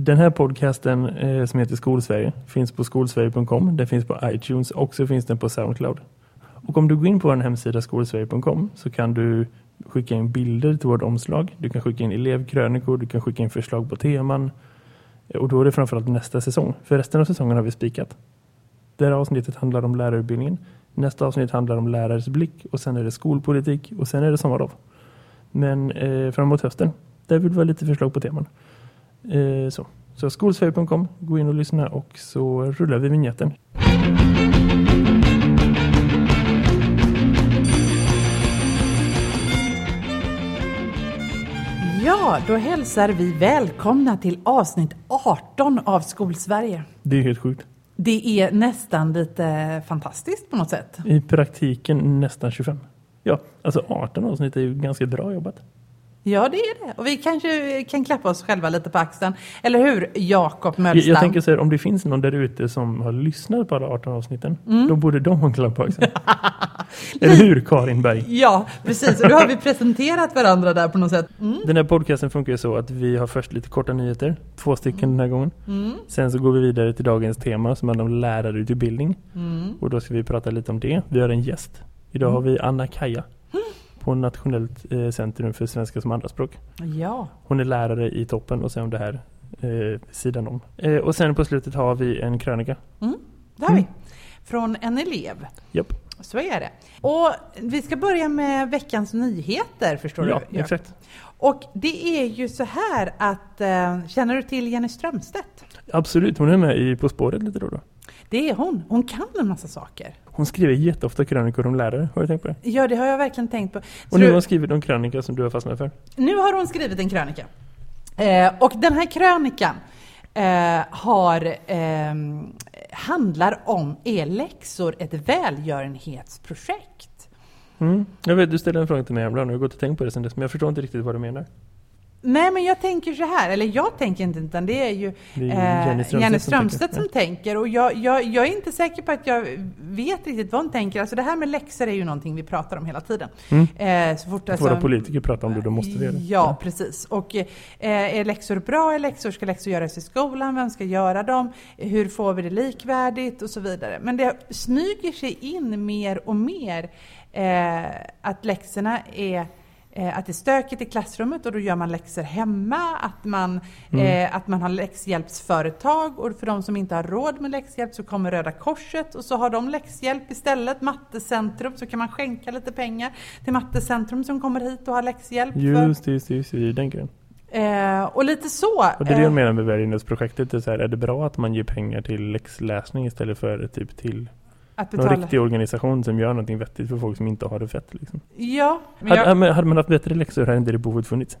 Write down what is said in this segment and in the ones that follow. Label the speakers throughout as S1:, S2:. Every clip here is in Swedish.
S1: Den här podcasten eh, som heter Skolsverige finns på skolsverige.com. Den finns på iTunes och så finns den på Soundcloud. Och om du går in på vår hemsida skolsverige.com så kan du skicka in bilder till vårt omslag. Du kan skicka in elevkrönikor, du kan skicka in förslag på teman. Eh, och då är det framförallt nästa säsong. För resten av säsongen har vi spikat. Det här avsnittet handlar om lärarutbildningen. Nästa avsnitt handlar om lärares blick och sen är det skolpolitik och sen är det sommarlov. Men eh, framåt hösten, där vill vi ha lite förslag på teman. Eh, så så skolsverige.com, gå in och lyssna och så rullar vi vignetten.
S2: Ja, då hälsar vi välkomna till avsnitt 18 av Skolsverige.
S1: Det är helt sjukt.
S2: Det är nästan lite fantastiskt på något sätt.
S1: I praktiken nästan 25. Ja, alltså 18 avsnitt är ju ganska bra jobbat.
S2: Ja, det är det. Och vi kanske kan klappa oss själva lite på axeln. Eller hur, Jakob Möllstam?
S1: Jag, jag tänker så här, om det finns någon där ute som har lyssnat på alla 18 avsnitten, mm. då borde de ha en klapp på axeln. Eller hur, Karin Berg?
S2: Ja, precis. Och då har vi presenterat varandra där på något sätt.
S1: Mm. Den här podcasten funkar ju så att vi har först lite korta nyheter, två stycken mm. den här gången. Mm. Sen så går vi vidare till dagens tema som handlar om lärarutbildning. Mm. Och då ska vi prata lite om det. Vi har en gäst. Idag har vi Anna På Nationellt eh, centrum för svenska som andraspråk.
S2: Ja.
S1: Hon är lärare i toppen och sen det här eh, sidan om. Eh, och sen på slutet har vi en krönika.
S2: Mm, det har mm. vi. Från en elev.
S1: Japp.
S2: Så är det. Och vi ska börja med veckans nyheter, förstår
S1: ja,
S2: du?
S1: Ja, exakt.
S2: Och det är ju så här att, eh, känner du till Jenny Strömstedt?
S1: Absolut, hon är med i På spåret lite då då.
S2: Det är hon. Hon kan en massa saker.
S1: Hon skriver jätteofta krönikor om lärare. Har du tänkt på det?
S2: Ja, det har jag verkligen tänkt på.
S1: Så och nu har hon skrivit en krönika som du har fastnat för.
S2: Nu har hon skrivit en krönika. Eh, och den här krönikan eh, har, eh, handlar om är läxor ett välgörenhetsprojekt?
S1: Mm. Jag vet, du ställde en fråga till mig ibland och jag har gått och tänkt på det sen dess, men jag förstår inte riktigt vad du menar.
S2: Nej, men jag tänker så här, eller jag tänker inte, utan det är ju, det är Jenny Strömstedt, Jenny Strömstedt som, tänker. som tänker. Och jag, jag, jag, är inte säker på att jag vet riktigt vad hon tänker. Alltså det här med läxor är ju någonting vi pratar om hela tiden.
S1: Mm. Eh, så fort alltså, Våra politiker pratar om det, då måste vi
S2: det. Ja, precis. Och eh, är läxor bra? Är läxor, ska läxor göras i skolan? Vem ska göra dem? Hur får vi det likvärdigt? Och så vidare. Men det smyger sig in mer och mer eh, att läxorna är Eh, att det är stökigt i klassrummet och då gör man läxor hemma, att man, mm. eh, att man har läxhjälpsföretag och för de som inte har råd med läxhjälp så kommer Röda Korset och så har de läxhjälp istället, Mattecentrum, så kan man skänka lite pengar till Mattecentrum som kommer hit och har läxhjälp.
S1: Just det, just det, just det, den grejen.
S2: Eh, och lite så.
S1: Och det är det jag eh, menar med välgörenhetsprojektet. Är, är det bra att man ger pengar till läxläsning istället för typ till att betala. Någon riktig organisation som gör någonting vettigt för folk som inte har det fett. Liksom.
S2: Ja.
S1: Men jag... hade, hade man haft bättre läxor hade inte det behovet funnits?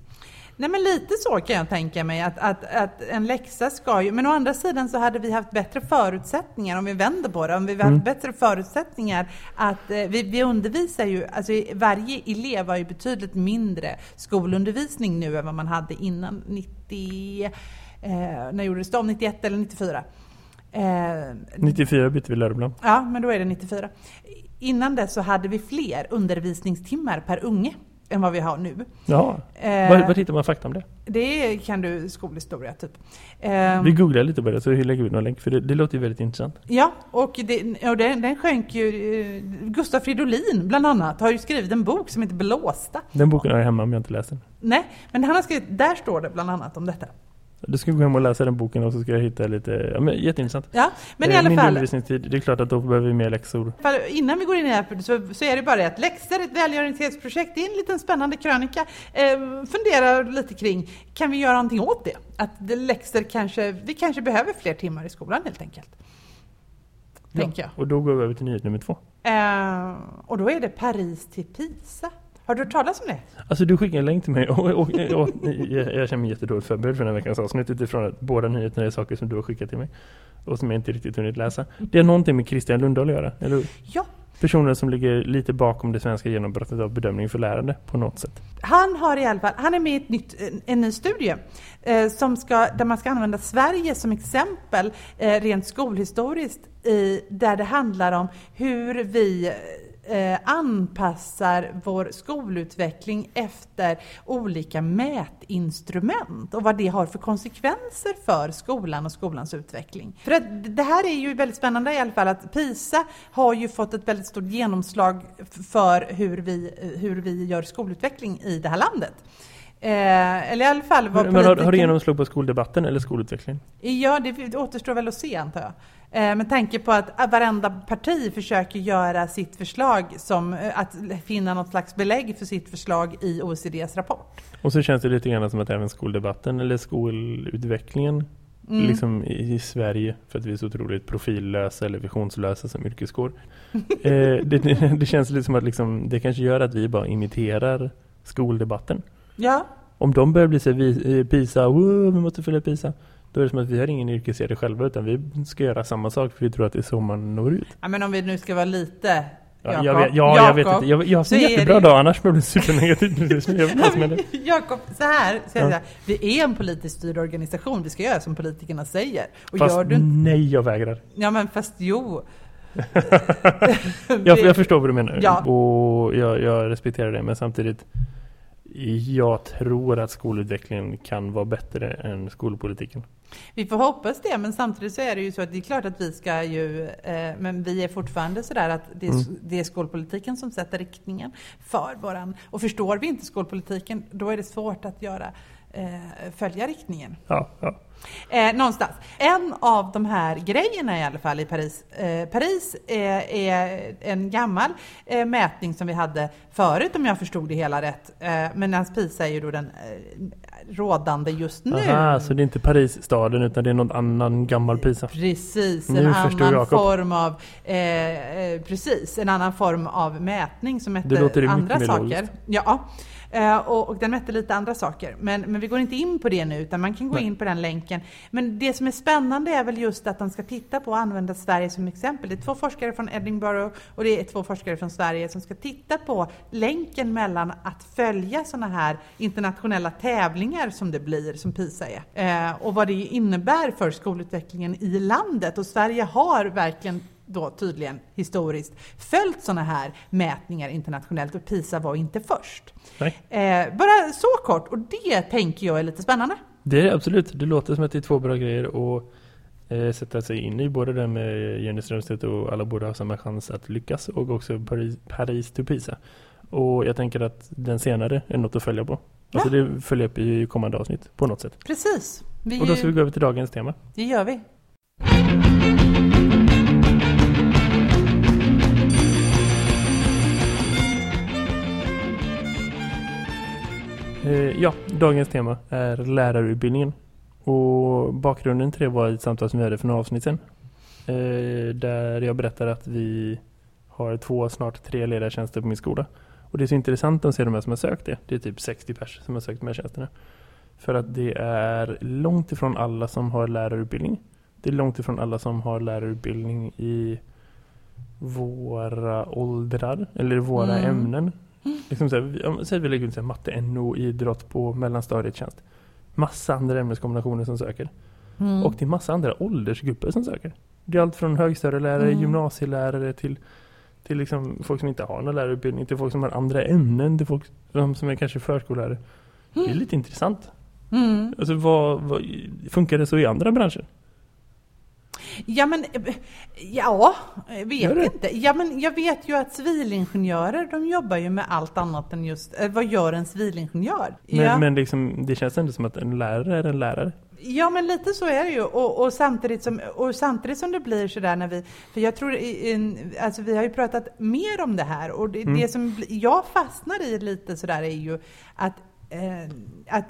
S2: Nej men lite så kan jag tänka mig att, att, att en läxa ska ju, men å andra sidan så hade vi haft bättre förutsättningar om vi vänder på det, om vi hade mm. bättre förutsättningar att eh, vi, vi undervisar ju, alltså varje elev har ju betydligt mindre skolundervisning nu än vad man hade innan 90, eh, när gjordes det om, 91 eller 94?
S1: Eh, 94 bytte vi läroplan.
S2: Ja, men då är det 94. Innan dess så hade vi fler undervisningstimmar per unge än vad vi har nu.
S1: Ja. Eh, var, var hittar man fakta om det?
S2: Det kan du skolhistoria typ.
S1: Eh, vi googlar lite på det så lägger vi någon länk för det, det låter ju väldigt intressant.
S2: Ja, och, det, och den, den sjönk ju eh, Gustaf Fridolin bland annat har ju skrivit en bok som heter Blåsta.
S1: Den boken har jag hemma om jag inte läst den.
S2: Nej, men han har skrivit, där står det bland annat om detta.
S1: Du ska gå hem och läsa den boken och så ska jag hitta lite, ja men jätteintressant.
S2: Ja, men i eh, alla
S1: Min
S2: fall.
S1: undervisningstid, det är klart att då behöver vi mer läxor.
S2: Innan vi går in i det här så, så är det bara att läxor, ett välgörenhetsprojekt, det är en liten spännande krönika. Eh, fundera lite kring, kan vi göra någonting åt det? Att läxor kanske, vi kanske behöver fler timmar i skolan helt enkelt.
S1: Ja. Och då går vi över till nyhet nummer två.
S2: Eh, och då är det Paris till Pisa. Har du hört talas om det?
S1: Alltså du skickade en länk till mig och, och, och, och jag, jag, känner mig jättedåligt förberedd för den här veckans avsnitt utifrån att båda nyheterna är saker som du har skickat till mig och som jag inte riktigt hunnit läsa. Det är någonting med Christian Lundahl att göra, eller hur?
S2: Ja.
S1: Personer som ligger lite bakom det svenska genombrottet av bedömning för lärande på något sätt.
S2: Han har i alla fall, han är med i ett nytt, en ny studie eh, som ska, där man ska använda Sverige som exempel eh, rent skolhistoriskt i, där det handlar om hur vi eh, anpassar vår skolutveckling efter olika mätinstrument och vad det har för konsekvenser för skolan och skolans utveckling. För att det här är ju väldigt spännande i alla fall att PISA har ju fått ett väldigt stort genomslag för hur vi, hur vi gör skolutveckling i det här landet. Eh, eller i alla fall vad
S1: Men, men har, har det genomslag på skoldebatten eller skolutvecklingen?
S2: Ja, det återstår väl att se antar jag. Eh, med tanke på att varenda parti försöker göra sitt förslag som eh, att finna något slags belägg för sitt förslag i OECDs rapport.
S1: Och så känns det lite grann som att även skoldebatten eller skolutvecklingen mm. liksom i, Sverige för att vi är så otroligt profillösa eller visionslösa som yrkeskår. eh, det, det, känns lite som att liksom, det kanske gör att vi bara imiterar skoldebatten.
S2: Ja.
S1: Om de börjar bli så vi, eh, PISA, vi måste följa PISA då är det som att vi har ingen yrkesserie själva utan vi ska göra samma sak för vi tror att det är så man når ut.
S2: Ja, men om vi nu ska vara lite
S1: Ja, jag vet, ja, jag vet inte. Jag, jag har en jättebra det... dag annars blir det supernegativt.
S2: Jakob, så här, så här, vi är en politiskt styrd organisation. Vi ska göra som politikerna säger.
S1: Och fast gör du... nej, jag vägrar.
S2: Ja, men fast jo.
S1: jag, jag förstår vad du menar. Ja. Och jag, jag respekterar det, men samtidigt jag tror att skolutvecklingen kan vara bättre än skolpolitiken.
S2: Vi får hoppas det, men samtidigt så är det ju så att det är klart att vi ska ju, eh, men vi är fortfarande sådär att det är, mm. det är skolpolitiken som sätter riktningen för våran, och förstår vi inte skolpolitiken, då är det svårt att göra, eh, följa riktningen.
S1: Ja, ja.
S2: Eh, någonstans. En av de här grejerna i alla fall i Paris. Eh, Paris är, är en gammal eh, mätning som vi hade förut om jag förstod det hela rätt. Eh, men PISA är ju då den eh, rådande just nu.
S1: Aha, så det är inte Paris-staden utan det är någon annan gammal PISA.
S2: Precis, en annan form av eh, precis, en annan form av mätning som mäter andra saker. Ja. Eh, och, och, den mätte lite andra saker. Men, men vi går inte in på det nu, utan man kan gå Nej. in på den länken. Men det som är spännande är väl just att de ska titta på och använda Sverige som exempel. Det är två forskare från Edinburgh och det är två forskare från Sverige som ska titta på länken mellan att följa sådana här internationella tävlingar som det blir, som PISA är, eh, och vad det innebär för skolutvecklingen i landet. Och Sverige har verkligen då tydligen historiskt följt sådana här mätningar internationellt och PISA var inte först. Eh, bara så kort och det tänker jag är lite spännande.
S1: Det är absolut. Det låter som att det är två bra grejer att eh, sätta sig in i. Både det med Jenny Strömstedt och alla borde ha samma chans att lyckas och också Paris, Paris to PISA. Och jag tänker att den senare är något att följa på. Ja. Alltså det följer upp i kommande avsnitt på något sätt.
S2: Precis.
S1: Vi och då ska vi gå över till dagens tema.
S2: Det gör vi.
S1: Ja, dagens tema är lärarutbildningen. Och bakgrunden till det var ett samtal som vi hade för några avsnitt sedan. Eh, där jag berättar att vi har två, snart tre ledartjänster på min skola. Och det är så intressant att se de här som har sökt det. Det är typ 60 pers som har sökt de här tjänsterna. För att det är långt ifrån alla som har lärarutbildning. Det är långt ifrån alla som har lärarutbildning i våra åldrar eller våra mm. ämnen. Liksom så här, säg att vi lägger ut matte, NO, idrott på mellanstadiet tjänst. Massa andra ämneskombinationer som söker. Mm. Och det är massa andra åldersgrupper som söker. Det är allt från högstadielärare, mm. gymnasielärare till, till liksom folk som inte har någon lärarutbildning, till folk som har andra ämnen, till folk som är kanske förskollärare. Mm. Det är mm. lite intressant. Mm. Alltså vad, vad, funkar det så i andra branscher?
S2: Ja men, ja, vet inte. Ja men jag vet ju att civilingenjörer, de jobbar ju med allt annat än just, eh, vad gör en civilingenjör?
S1: Men, ja. men liksom, det känns ändå som att en lärare är en lärare.
S2: Ja men lite så är det ju och, och, samtidigt, som, och samtidigt som det blir sådär när vi, för jag tror, alltså vi har ju pratat mer om det här och det, mm. det som jag fastnar i lite sådär är ju att, eh, att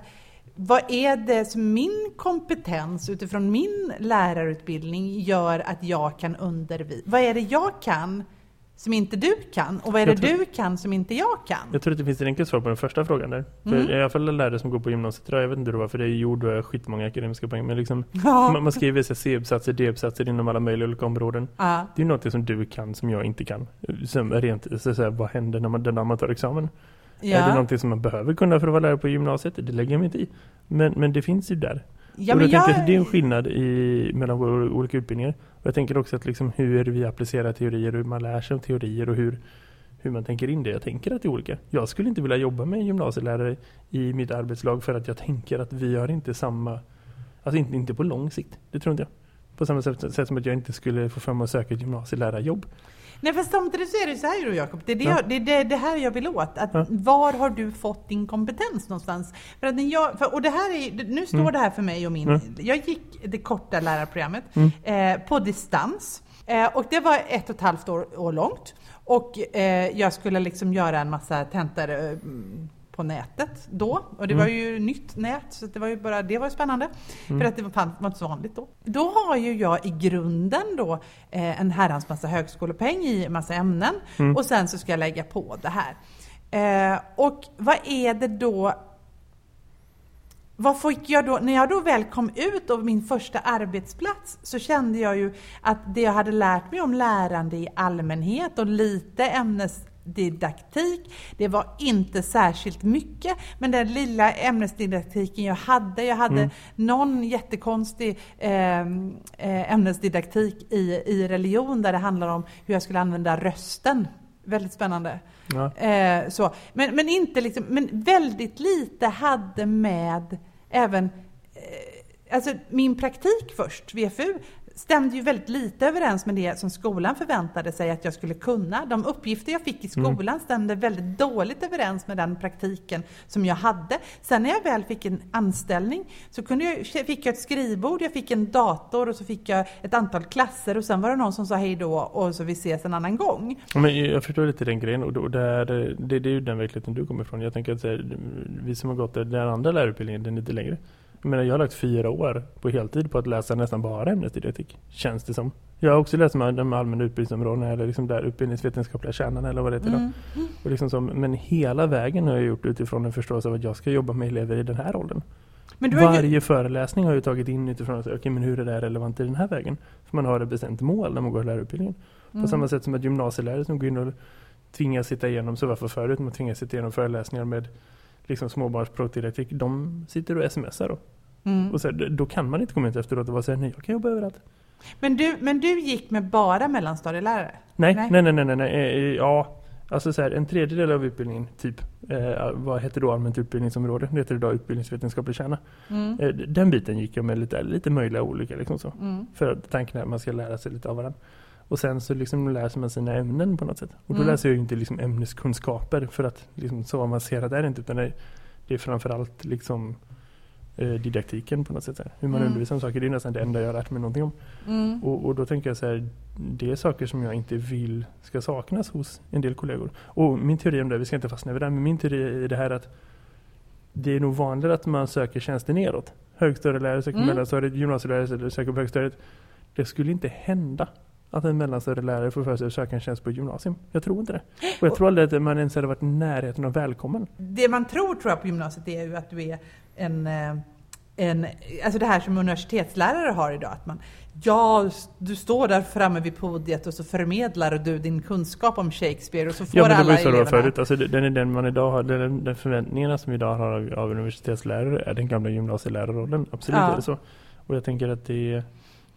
S2: vad är det som min kompetens utifrån min lärarutbildning gör att jag kan undervisa? Vad är det jag kan som inte du kan? Och vad är det tror, du kan som inte jag kan?
S1: Jag tror att det finns ett enkelt svar på den första frågan där. Mm. För I alla fall lärare som går på gymnasiet idag, jag vet inte varför det är jord och skitmånga akademiska poäng. Men liksom, ja. man, man skriver C-uppsatser, D-uppsatser inom alla möjliga olika områden. Ja. Det är något som du kan som jag inte kan. Som rent, så att säga, vad händer när man, när man tar examen? Ja. Är det någonting som man behöver kunna för att vara lärare på gymnasiet? Det lägger jag mig inte i. Men, men det finns ju där. Ja, och jag, jag tänker det är en skillnad i, mellan våra olika utbildningar. Och jag tänker också att liksom hur vi applicerar teorier och hur man lär sig om teorier och hur, hur man tänker in det. Jag tänker att det är olika. Jag skulle inte vilja jobba med en gymnasielärare i mitt arbetslag för att jag tänker att vi har inte samma, alltså inte, inte på lång sikt. Det tror inte jag. På samma sätt, sätt som att jag inte skulle få mig att söka ett gymnasielärarjobb.
S2: Nej fast samtidigt så är det så här då Jakob, det är det,
S1: Ja.
S2: jag, det, det, det här jag vill åt. Att
S1: Ja.
S2: Var har du fått din kompetens någonstans? För att jag, för, och det här är, nu står
S1: Mm.
S2: det här för mig och min,
S1: Mm.
S2: jag gick det korta lärarprogrammet
S1: Mm.
S2: eh, på distans. Eh, och det var ett och ett halvt år, år långt. Och eh, jag skulle liksom göra en massa tentor eh, på nätet då. Och det
S1: Mm.
S2: var ju nytt nät, så det var ju bara, det var spännande.
S1: Mm.
S2: För att det var, var inte så vanligt då. Då har ju jag i grunden då eh, en herrans massa högskolepeng i massa ämnen.
S1: Mm.
S2: Och sen så ska jag lägga på det här. Eh, och vad är det då vad fick jag då, när jag då väl kom ut av min första arbetsplats så kände jag ju att det jag hade lärt mig om lärande i allmänhet och lite ämnesdidaktik, det var inte särskilt mycket. Men den lilla ämnesdidaktiken jag hade, jag hade
S1: Mm.
S2: någon jättekonstig eh, eh, ämnesdidaktik i, i religion där det handlar om hur jag skulle använda rösten. Väldigt spännande.
S1: Ja.
S2: Eh, så. Men, men, inte liksom, men väldigt lite hade med även eh, alltså min praktik först, VFU, stämde ju väldigt lite överens med det som skolan förväntade sig att jag skulle kunna. De uppgifter jag fick i skolan stämde väldigt dåligt överens med den praktiken som jag hade. Sen när jag väl fick en anställning så kunde jag, fick jag ett skrivbord, jag fick en dator och så fick jag ett antal klasser och sen var det någon som sa hej då och så vi ses en annan gång.
S1: Men jag förstår lite den grejen och där, det, det är ju den verkligheten du kommer ifrån. Jag tänker att här, vi som har gått den andra lärarutbildningen, den är lite längre. Jag menar, jag har lagt fyra år på heltid på att läsa nästan bara ämnesdidaktik, känns det som. Jag har också läst med de allmänna utbildningsområdena eller liksom där utbildningsvetenskapliga kärnan eller vad det heter.
S2: Mm.
S1: Och liksom som, men hela vägen har jag gjort utifrån en förståelse av att jag ska jobba med elever i den här åldern.
S2: Har ju,
S1: Varje föreläsning har jag tagit in utifrån att okay, men hur är det här relevant i den här vägen? För man har ett bestämt mål när man går lärarutbildningen. På
S2: Mm.
S1: samma sätt som att gymnasielärare som går in och tvingas sitta igenom, så varför förut, man tvingas sitta igenom föreläsningar med liksom småbarnspråkdidaktik, de sitter och smsar då.
S2: Mm.
S1: Och så då kan man inte komma ut efteråt och såhär, nej jag kan jobba överallt.
S2: Men du, men du gick med bara mellanstadielärare?
S1: Nej,
S2: Nej.
S1: nej, nej, nej, nej, eh, ja. Alltså så här, en tredjedel av utbildningen, typ, eh, vad heter då allmänt utbildningsområde? Det heter idag utbildningsvetenskaplig kärna.
S2: Mm.
S1: Eh, den biten gick jag med lite, lite möjliga olika liksom så.
S2: Mm.
S1: För tanken är att man ska lära sig lite av varandra. Och sen så liksom läser man sina ämnen på något sätt. Och då
S2: Mm.
S1: läser jag ju inte liksom ämneskunskaper för att liksom så avancerat är det inte. Utan det är, det är framförallt liksom eh, didaktiken på något sätt. Här. Hur man
S2: Mm.
S1: undervisar om saker. Det är nästan det enda jag har lärt mig någonting om.
S2: Mm.
S1: Och, och då tänker jag så här, det är saker som jag inte vill ska saknas hos en del kollegor. Och min teori om det, vi ska inte fastna vid det, men min teori är det här att det är nog vanligare att man söker tjänster neråt. Högstadielärare söker
S2: Mm.
S1: mellanstadiet, gymnasielärare söker på högstadiet. Det skulle inte hända att en mellanstadielärare får för sig att söka en tjänst på gymnasium. Jag tror inte det. Och jag tror aldrig att man ens hade varit i närheten av välkommen.
S2: Det man tror, tror jag, på gymnasiet är ju att du är en, eh, en... Alltså det här som universitetslärare har idag. Att man, ja, du står där framme vid podiet och så förmedlar du din kunskap om Shakespeare och så får
S1: Ja men det var ju så det förut. Alltså, den är den man idag har, den, den förväntningarna som vi idag har av, av universitetslärare är den gamla gymnasielärarrollen. Absolut
S2: Ja.
S1: är det så. Och jag tänker att det,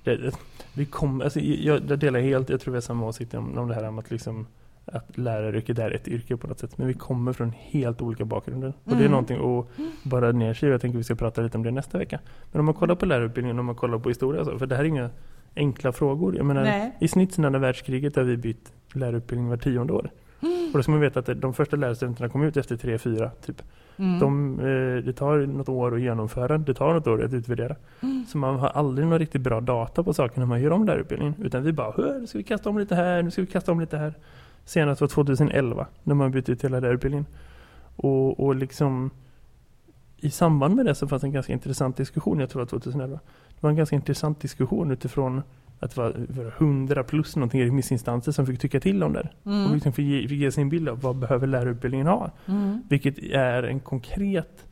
S1: det vi kommer, alltså, jag, jag delar helt, jag tror vi har samma åsikt om, om det här om att liksom att läraryrket är ett yrke på något sätt. Men vi kommer från helt olika bakgrunder. Och det är
S2: Mm.
S1: någonting att bara ner sig. Jag tänker vi ska prata lite om det nästa vecka. Men om man kollar på lärarutbildningen, om man kollar på historia och så, för det här är inga enkla frågor. Jag menar,
S2: Nej.
S1: i snitt sedan andra världskriget har vi bytt lärarutbildning var tionde år. Och då ska man veta att de första lärarstudenterna kom ut efter tre, fyra typ.
S2: Mm.
S1: De, eh, det tar något år att genomföra, det tar något år att utvärdera.
S2: Mm.
S1: Så man har aldrig någon riktigt bra data på saker när man gör om lärarutbildningen. Utan vi bara, "Hör, nu ska vi kasta om lite här, nu ska vi kasta om lite här. Senast var 2011 när man bytte ut hela lärarutbildningen. Och, och liksom i samband med det så fanns en ganska intressant diskussion, jag tror det var 2011. Det var en ganska intressant diskussion utifrån att det var var 100 plus någonting remissinstanser som fick tycka till om det. här. Och
S2: Mm.
S1: liksom fick ge, fick ge sin bild av vad behöver lärarutbildningen ha.
S2: Mm.
S1: Vilket är en konkret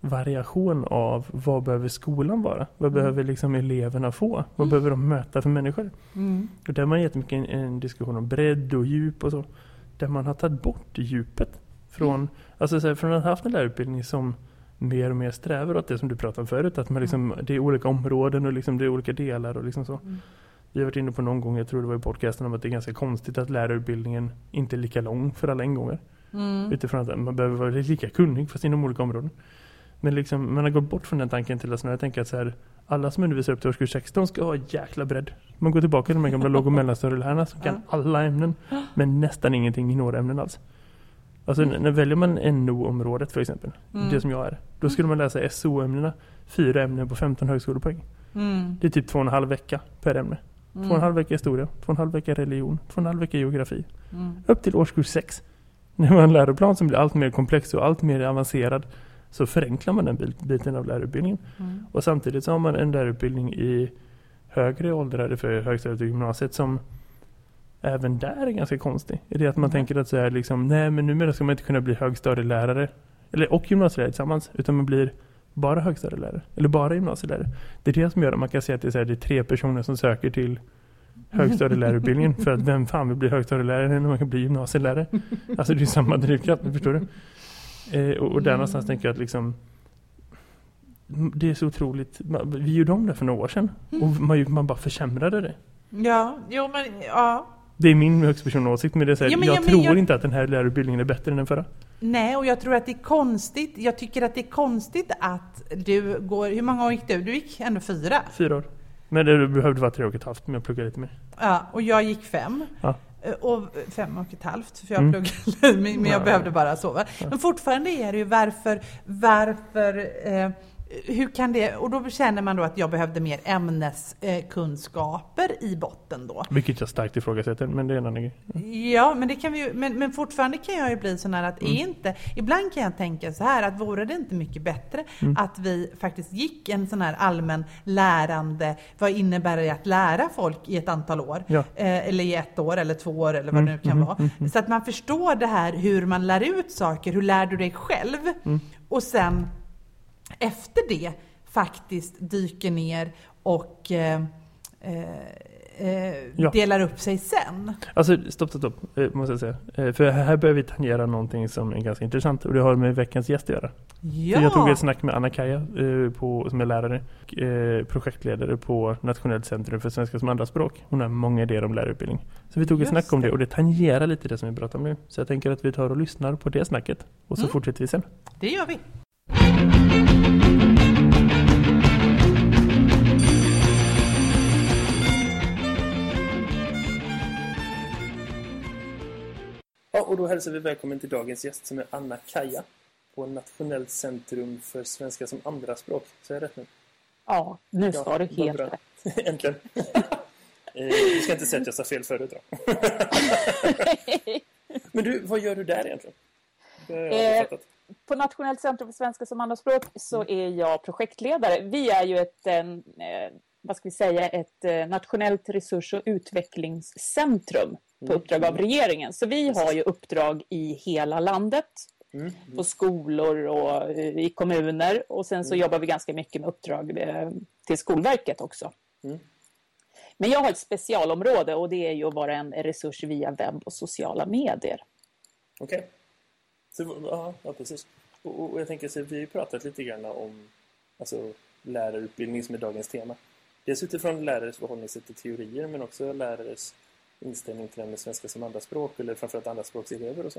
S1: variation av vad behöver skolan vara? Vad
S2: Mm.
S1: behöver liksom eleverna få? Vad
S2: Mm.
S1: behöver de möta för människor?
S2: Mm.
S1: Och där man jättemycket en, en diskussion om bredd och djup och så. Där man har tagit bort djupet. Från,
S2: Mm.
S1: alltså så här, från att ha haft en lärarutbildning som mer och mer strävar åt det som du pratade om förut. Att man liksom, det är olika områden och liksom det är olika delar och liksom så.
S2: Mm.
S1: vi har varit inne på någon gång, jag tror det var i podcasten, om att det är ganska konstigt att lärarutbildningen inte är lika lång för alla ingångar.
S2: Mm.
S1: Utifrån att man behöver vara lika kunnig fast inom olika områden. Men liksom, man har gått bort från den tanken till att snarare tänka att så här, alla som undervisar upp till årskurs 16 ska ha jäkla bredd. Man går tillbaka till de gamla låg- och mellanstadielärarna som kan alla ämnen men nästan ingenting i några ämnen alls. Alltså
S2: Mm.
S1: när väljer man NO-området för exempel,
S2: Mm.
S1: det som jag är, då skulle man läsa SO-ämnena, fyra ämnen på 15 högskolepoäng.
S2: Mm.
S1: Det är typ två och en halv vecka per ämne. Två och en halv vecka historia, två och en halv vecka religion, två och en halv vecka geografi.
S2: Mm.
S1: Upp till årskurs 6. När man har en läroplan som blir allt mer komplex och allt mer avancerad så förenklar man den bit- biten av lärarutbildningen.
S2: Mm.
S1: Och samtidigt så har man en lärarutbildning i högre åldrar för högstadiet och gymnasiet som även där är ganska konstig. I det att man
S2: Mm.
S1: tänker att så här liksom, nej men numera ska man inte kunna bli högstadielärare eller, och gymnasielärare tillsammans utan man blir bara högstadielärare eller bara gymnasielärare. Det är det som gör att man kan säga att det är, så här, det är tre personer som söker till högstadielärarutbildningen för att vem fan vill bli högstadielärare när man kan bli gymnasielärare? Alltså det är samma drivkraft, förstår du? Eh, och, och där
S2: Mm.
S1: någonstans tänker jag att liksom det är så otroligt. man- Vi gjorde om det för några år sedan och man, ju- man bara försämrade det.
S2: Ja, jo men ja.
S1: Det är min högst personliga åsikt men det är så här,
S2: Ja, men
S1: jag
S2: men
S1: tror
S2: jag-
S1: inte att den här lärarutbildningen är bättre än den förra.
S2: Nej, och jag tror att det är konstigt. Jag tycker att det är konstigt att du går... Hur många år gick du? Du gick ändå fyra.
S1: Fyra år. Men det behövde vara tre och ett halvt men jag pluggade lite mer.
S2: Ja, och jag gick fem.
S1: Ja.
S2: Eh, Och fem och ett halvt, för jag
S1: Mm.
S2: pluggade, men jag
S1: Ja.
S2: behövde bara sova. Men fortfarande är det ju varför, varför, eh, hur kan det, och då känner man då att jag behövde mer ämneskunskaper i botten då.
S1: Vilket jag starkt ifrågasätter men det är en annan grej.
S2: Ja, men, det kan vi ju, men, men fortfarande kan jag ju bli sån här att är inte, ibland kan jag tänka så här att vore det inte mycket bättre att vi faktiskt gick en sån här allmän lärande, vad innebär det att lära folk i ett antal år?
S1: Ja.
S2: Eh, eller i ett år eller två år eller vad det nu kan vara. Så att man förstår det här hur man lär ut saker, hur lär du dig själv? Och sen efter det faktiskt dyker ner och eh, eh, eh,
S1: Ja.
S2: delar upp sig sen.
S1: Alltså stopp, stopp, stopp eh, måste jag säga. Eh, För här börjar vi tangera någonting som är ganska intressant och det har med veckans gäst att göra.
S2: Ja!
S1: För jag tog ett snack med Anna-Kaja på, som är lärare och projektledare på Nationellt centrum för svenska som andraspråk. Hon har många idéer om lärarutbildning. Så vi tog ett
S2: Just
S1: snack om det
S2: det.
S1: och det tangerar lite det som vi pratar om nu. Så jag tänker att vi tar och lyssnar på det snacket och så
S2: Mm.
S1: fortsätter vi sen.
S2: Det gör vi.
S1: Ja, och då hälsar vi välkommen till dagens gäst som är Anna-Kaja på Nationellt centrum för svenska som andraspråk. Så är jag rätt nu?
S3: Ja, nu
S1: Ja,
S3: du
S1: vad
S3: helt
S1: bra.
S3: rätt.
S1: Äntligen. eh, du ska inte säga att jag sa fel förut då. Men du, vad gör du där egentligen? Det
S3: Eh. På Nationellt centrum för svenska som andraspråk så är jag projektledare. Vi är ju ett, eh, vad ska vi säga, ett eh, nationellt resurs- och utvecklingscentrum på uppdrag av regeringen. Så vi har ju uppdrag i hela landet,
S1: Mm.
S3: på skolor och i kommuner. Och sen så
S1: Mm.
S3: jobbar vi ganska mycket med uppdrag eh, till Skolverket också.
S1: Mm.
S3: Men jag har ett specialområde och det är ju att vara en resurs via webb och sociala medier.
S1: Okej. Så, ja, ja, precis. Och, och, jag tänker så vi har pratat lite grann om alltså, lärarutbildning som är dagens tema. Dels utifrån lärares förhållningssätt till teorier men också lärares inställning till med svenska som andraspråk eller framförallt andraspråkselever och så.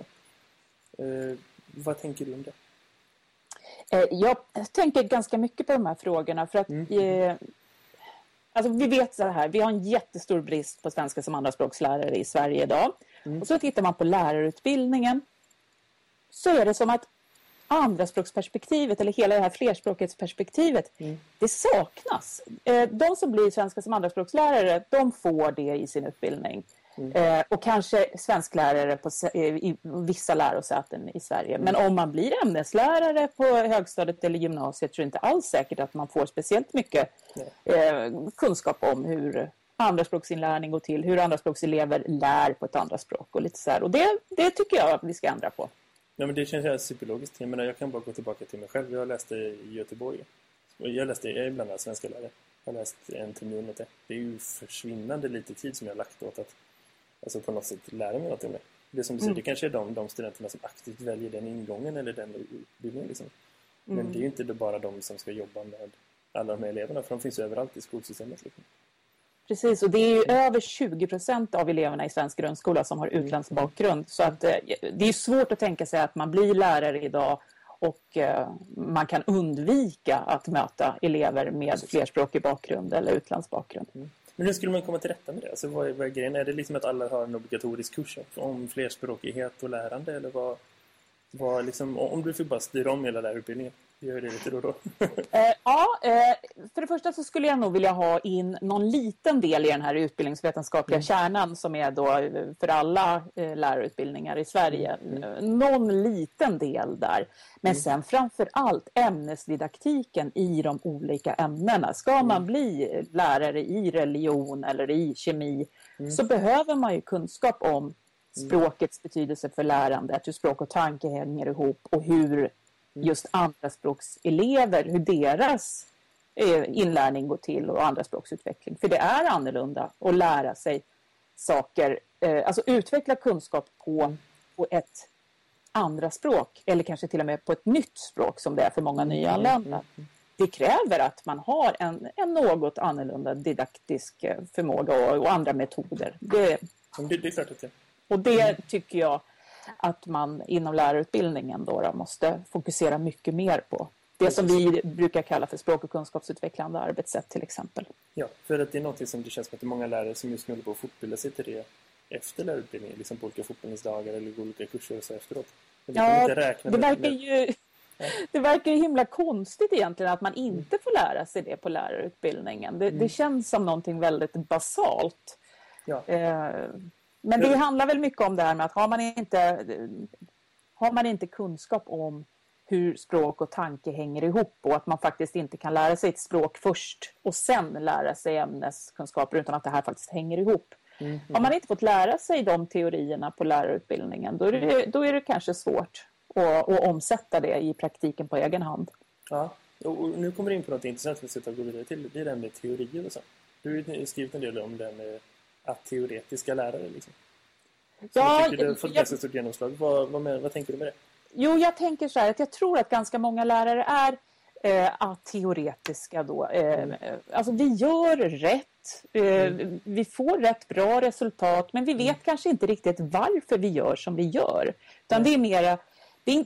S1: Eh, vad tänker du om det?
S3: Eh, Jag tänker ganska mycket på de här frågorna för att
S1: Mm.
S3: eh, alltså vi vet så här, vi har en jättestor brist på svenska som andraspråkslärare i Sverige idag.
S1: Mm.
S3: Och så tittar man på lärarutbildningen så är det som att andraspråksperspektivet eller hela det här flerspråkighetsperspektivet,
S1: Mm.
S3: det saknas. Eh, De som blir svenska som andraspråkslärare, de får det i sin utbildning.
S1: Mm.
S3: Eh, och kanske svensklärare på i vissa lärosäten i Sverige. Men om man blir ämneslärare på högstadiet eller gymnasiet så är det inte alls säkert att man får speciellt mycket eh, kunskap om hur andraspråksinlärning går till, hur andraspråkselever lär på ett andraspråk och lite så här. Och det, det tycker jag att vi ska ändra på.
S1: Ja, men det känns superlogiskt. Jag menar, jag kan bara gå tillbaka till mig själv. Jag läste i Göteborg. Jag läste, jag är bland annat svenska lärare. Jag har läst en termin åt det. Det är ju försvinnande lite tid som jag har lagt åt att alltså på något sätt lära mig något om det. Det som du säger,
S3: Mm.
S1: det kanske är de, de studenterna som aktivt väljer den ingången eller den utbildningen. Liksom. Men
S3: Mm.
S1: det är ju inte bara de som ska jobba med alla de här eleverna, för de finns ju överallt i skolsystemet. Liksom.
S3: Precis, och det är ju över 20 procent av eleverna i svensk grundskola som har utländsk bakgrund. Så att, eh, det är svårt att tänka sig att man blir lärare idag och eh, man kan undvika att möta elever med flerspråkig bakgrund eller utländsk bakgrund. Mm.
S1: Men hur skulle man komma till rätta med det? Alltså, vad, är, vad är grejen? Är det liksom att alla har en obligatorisk kurs om flerspråkighet och lärande? Eller vad, vad liksom, om du fick bara styra om hela lärarutbildningen? Gör det lite då och då?
S3: eh, ja, eh, för det första så skulle jag nog vilja ha in någon liten del i den här utbildningsvetenskapliga mm. kärnan som är då eh, för alla eh, lärarutbildningar i Sverige. Mm. mm. Någon liten del där. Men mm. sen framför allt ämnesdidaktiken i de olika ämnena. Ska man mm. bli lärare i religion eller i kemi mm. så behöver man ju kunskap om språkets betydelse för lärandet, hur språk och tanke hänger ihop och hur just andraspråkselever, hur deras eh, inlärning går till och andraspråksutveckling. För det är annorlunda att lära sig saker, eh, alltså utveckla kunskap på, på ett andra språk eller kanske till och med på ett nytt språk som det är för många nyanlända. Mm, det kräver att man har en, en något annorlunda didaktisk eh, förmåga och, och andra metoder. Det,
S1: det, det är klart att det.
S3: Och det tycker jag att man inom lärarutbildningen då, då måste fokusera mycket mer på. Det som vi brukar kalla för språk- och kunskapsutvecklande arbetssätt till exempel.
S1: Ja, för att det är något som det känns som att det är många lärare som just nu håller på att fortbilda sig till det efter lärarutbildningen, liksom på olika fortbildningsdagar eller olika kurser och så efteråt.
S3: Ja, det verkar ju... Det verkar ju himla konstigt egentligen att man inte får lära sig det på lärarutbildningen. Det, mm. det känns som någonting väldigt basalt. Ja. Eh, men det handlar väl mycket om det här med att har man inte, har man inte kunskap om hur språk och tanke hänger ihop och att man faktiskt inte kan lära sig ett språk först och sen lära sig ämneskunskaper utan att det här faktiskt hänger ihop. Mm. Har man inte fått lära sig de teorierna på lärarutbildningen då är det, då är det kanske svårt att, att omsätta det i praktiken på egen hand.
S1: Ja, och nu kommer du in på något intressant vi ska gå vidare till. Det är det här med teorier och så. Du har skrivit en del om det med att teoretiska lärare liksom. Ja, jag tycker det har fått ganska stort genomslag. Vad, vad, vad tänker du med det?
S3: Jo, jag tänker så här att jag tror att ganska många lärare är eh, ateoretiska då. Eh, mm. Alltså vi gör rätt, eh, mm. vi får rätt bra resultat men vi vet mm. kanske inte riktigt varför vi gör som vi gör. Utan det är mera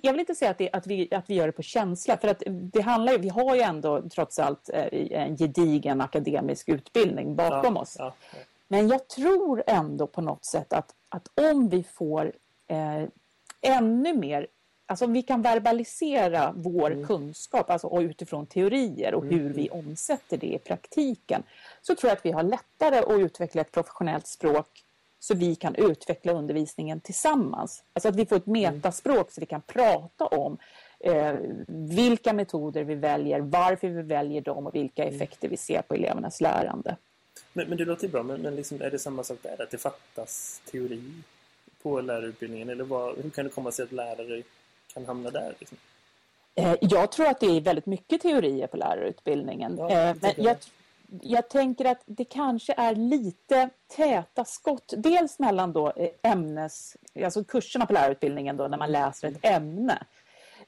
S3: jag vill inte säga att, det, att, vi, att vi gör det på känsla för att det handlar vi har ju ändå trots allt eh, en gedigen akademisk utbildning bakom ja, oss. Ja, ja. Men jag tror ändå på något sätt att, att om vi får eh, ännu mer Alltså om vi kan verbalisera vår mm. kunskap alltså, utifrån teorier och mm. hur vi omsätter det i praktiken så tror jag att vi har lättare att utveckla ett professionellt språk så vi kan utveckla undervisningen tillsammans. Alltså att vi får ett mm. metaspråk så vi kan prata om eh, vilka metoder vi väljer, varför vi väljer dem och vilka mm. effekter vi ser på elevernas lärande.
S1: Men, men det låter bra, men, men liksom, är det samma sak där? Att det fattas teori på lärarutbildningen? Eller vad, hur kan det komma sig att lärare kan hamna där? Liksom?
S3: Eh, jag tror att det är väldigt mycket teorier på lärarutbildningen. Ja, eh, men jag, jag tänker att det kanske är lite täta skott. Dels mellan då eh, ämnes, alltså kurserna på lärarutbildningen då när man läser ett ämne.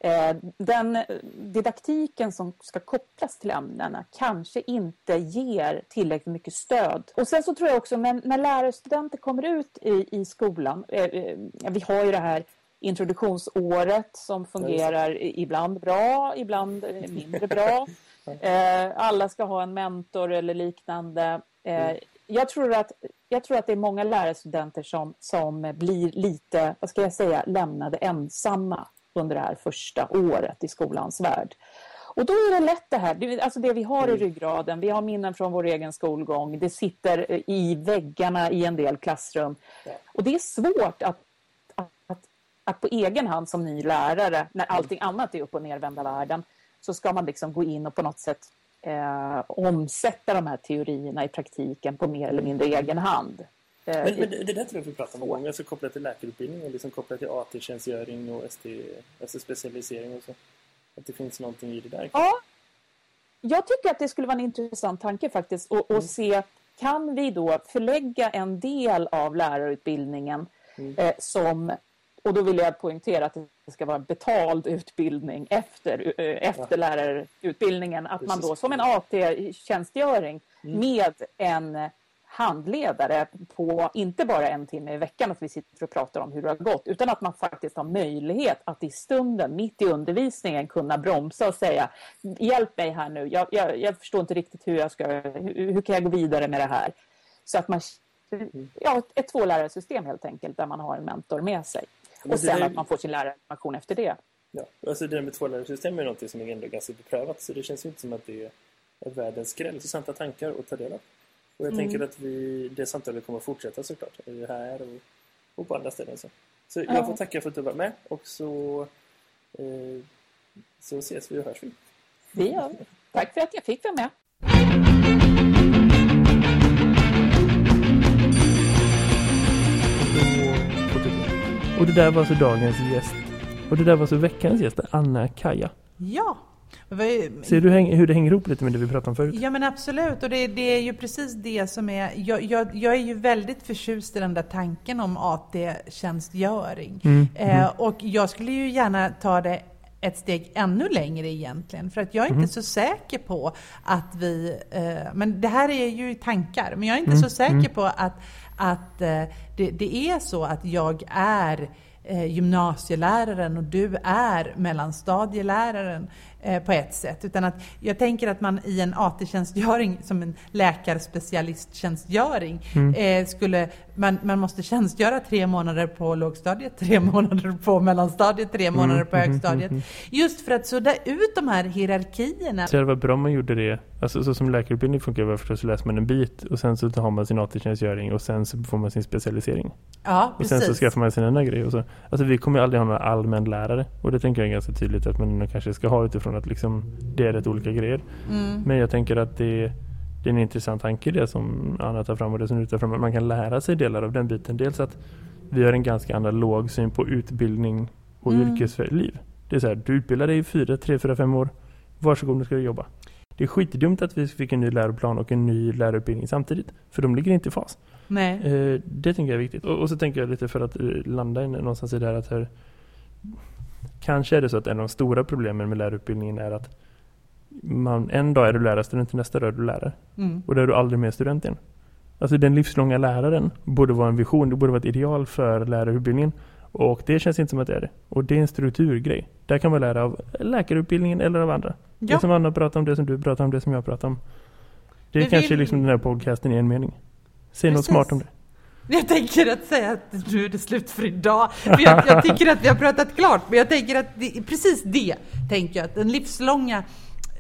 S3: Eh, den didaktiken som ska kopplas till ämnena kanske inte ger tillräckligt mycket stöd. Och sen så tror jag också när, när lärarstudenter kommer ut i, i skolan, eh, eh vi har ju det här introduktionsåret som fungerar ibland bra, ibland mindre bra. Alla ska ha en mentor eller liknande. Eh, jag, tror att, jag tror att det är många lärarstudenter som, som blir lite, vad ska jag säga, lämnade ensamma under det här första året i skolans värld. Och då är det lätt det här, alltså det vi har i mm. ryggraden, vi har minnen från vår egen skolgång, det sitter i väggarna i en del klassrum. Och det är svårt att, att, att, på egen hand som ny lärare, när mm. allting annat är upp och nervända världen, så ska man liksom gå in och på något sätt eh, omsätta de här teorierna i praktiken på mer eller mindre egen hand.
S1: Eh, men, men det, det där tror jag vi pratar om gång. Alltså kopplat till läkarutbildning och liksom kopplat till AT-tjänstgöring och ST, alltså specialisering och så. Att det finns någonting i det där.
S3: Ja, jag tycker att det skulle vara en intressant tanke faktiskt. Och, mm. se, kan vi då förlägga en del av lärarutbildningen mm. eh, som och då vill jag poängtera att det ska vara betald utbildning efter, eh, efter ja. lärarutbildningen. Att Precis. man då som en AT-tjänstgöring mm. med en handledare på inte bara en timme i veckan att vi sitter och pratar om hur det har gått utan att man faktiskt har möjlighet att i stunden, mitt i undervisningen kunna bromsa och säga hjälp mig här nu, jag, jag, jag förstår inte riktigt hur jag ska, hur, hur, kan jag gå vidare med det här? Så att man, ja, ett tvålärarsystem helt enkelt där man har en mentor med sig. Och sen är... att man får sin lärarinformation efter det.
S1: Ja, alltså det där med tvålärarsystem är något som är ändå ganska beprövat så det känns inte som att det är världens skräll. Intressanta tankar att ta del av. Och jag mm. tänker att vi, det samtalet kommer att fortsätta såklart. Här och, och på andra ställen. Så, så ja. jag får tacka för att du var med och så, eh, så ses vi och hörs vi.
S3: Det gör vi. Tack för att jag fick vara med.
S1: Och det där var så dagens gäst. Och det där var så veckans gäst, Anna Kaja.
S2: Ja,
S1: Ser du hur det hänger ihop lite med det vi pratade om förut?
S2: Ja men absolut och det, det är ju precis det som är, jag, jag, jag, är ju väldigt förtjust i den där tanken om AT-tjänstgöring. Mm, eh, mm. Och jag skulle ju gärna ta det ett steg ännu längre egentligen. För att jag är mm. inte så säker på att vi, eh, men det här är ju tankar, men jag är inte mm, så säker mm. på att, att eh, det, det är så att jag är eh, gymnasieläraren och du är mellanstadieläraren på ett sätt. Utan att jag tänker att man i en AT-tjänstgöring som en läkarspecialisttjänstgöring mm. eh, skulle, man, man måste tjänstgöra tre månader på lågstadiet, tre månader på mellanstadiet, tre mm, månader på mm, högstadiet. Mm, Just för att sudda ut de här hierarkierna.
S1: Så det var bra man gjorde det. Alltså så som läkarutbildning funkar var förstås så läser man en bit och sen så har man sin AT-tjänstgöring och sen så får man sin specialisering.
S2: Ja,
S1: precis. Och sen så skaffar man sin andra grej. Och så. Alltså vi kommer aldrig ha några allmän lärare och det tänker jag är ganska tydligt att man kanske ska ha utifrån att liksom, det är rätt olika grejer. Mm. Men jag tänker att det, det är en intressant tanke det som Anna tar fram och det som du tar fram. Att man kan lära sig delar av den biten. Dels att vi har en ganska analog syn på utbildning och mm. yrkesliv. Det är så här, du utbildar dig i fyra, tre, fyra, fem år. Varsågod, nu ska du jobba. Det är skitdumt att vi fick en ny läroplan och en ny lärarutbildning samtidigt. För de ligger inte i fas.
S2: Nej.
S1: Eh, det tänker jag är viktigt. Och, och, så tänker jag lite för att eh, landa in någonstans i det här att här, kanske är det så att en av de stora problemen med lärarutbildningen är att man, en dag är du lärarstudent, nästa dag är du lärare. Mm. Och då är du aldrig mer student igen. Alltså den livslånga läraren borde vara en vision, det borde vara ett ideal för lärarutbildningen. Och det känns inte som att det är det. Och det är en strukturgrej. Där kan man lära av läkarutbildningen eller av andra. Ja. Det som Anna pratar om, det som du pratar om, det som jag pratar om. Det är kanske vill... liksom den här podcasten i en mening. Säg Precis. något smart om det.
S2: Jag tänker att säga att nu är det slut för idag. För jag, jag tycker att vi har pratat klart, men jag tänker att det, precis det tänker jag, att den livslånga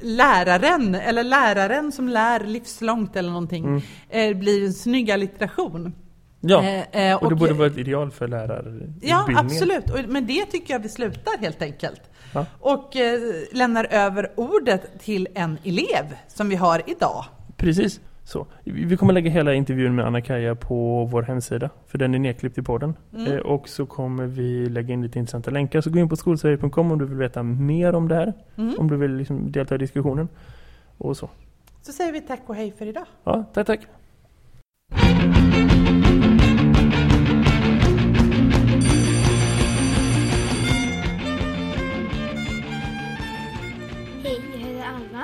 S2: läraren, eller läraren som lär livslångt eller någonting, mm. eh, blir en snygg allitteration.
S1: Ja, eh, eh, och, och det borde vara ett ideal för lärarutbildningen.
S2: Ja, absolut. Och, men det tycker jag vi slutar helt enkelt. Ja. Och eh, lämnar över ordet till en elev som vi har idag.
S1: Precis. Så, vi kommer lägga hela intervjun med Anna-Kaja på vår hemsida. För den är nedklippt i podden. Mm. Eh, och så kommer vi lägga in lite intressanta länkar. Så gå in på skolsverige.com om du vill veta mer om det här. Mm. Om du vill liksom delta i diskussionen. Och så.
S2: Så säger vi tack och hej för idag.
S1: Ja, tack tack.
S4: Hej, jag heter Alva.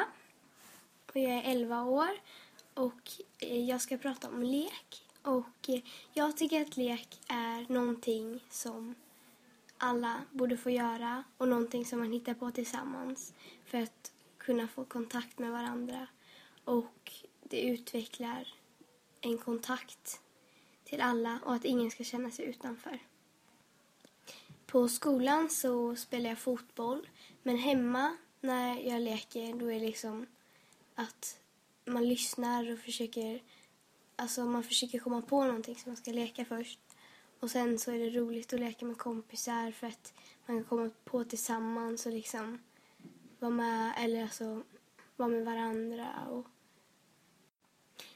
S4: Och jag är 11 år. Och eh, jag ska prata om lek. Och eh, jag tycker att lek är någonting som alla borde få göra och någonting som man hittar på tillsammans för att kunna få kontakt med varandra. Och det utvecklar en kontakt till alla och att ingen ska känna sig utanför. På skolan så spelar jag fotboll men hemma när jag leker då är det liksom att man lyssnar och försöker, alltså man försöker komma på någonting som man ska leka först. Och sen så är det roligt att leka med kompisar för att man kan komma på tillsammans och liksom vara med, eller alltså vara med varandra. Och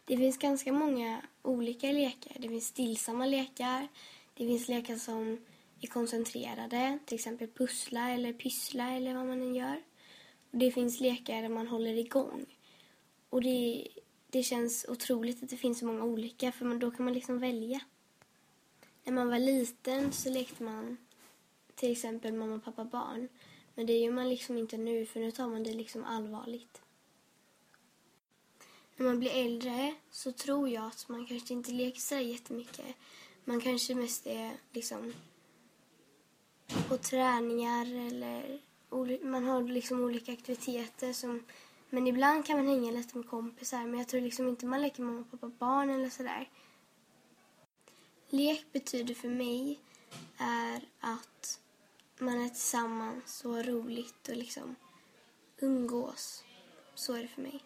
S4: det finns ganska många olika lekar. Det finns stillsamma lekar. Det finns lekar som är koncentrerade, till exempel pussla eller pyssla eller vad man än gör. Och det finns lekar där man håller igång. Och det, det känns otroligt att det finns så många olika för man, då kan man liksom välja. När man var liten så lekte man till exempel mamma, pappa, barn. Men det gör man liksom inte nu för nu tar man det liksom allvarligt. när man blir äldre så tror jag att man kanske inte leker så jättemycket. Man kanske mest är liksom på träningar eller man har liksom olika aktiviteter som men ibland kan man hänga lite med kompisar men jag tror liksom inte man leker mamma, pappa, barn eller sådär. Lek betyder för mig är att man är tillsammans och har roligt och liksom umgås. Så är det för mig.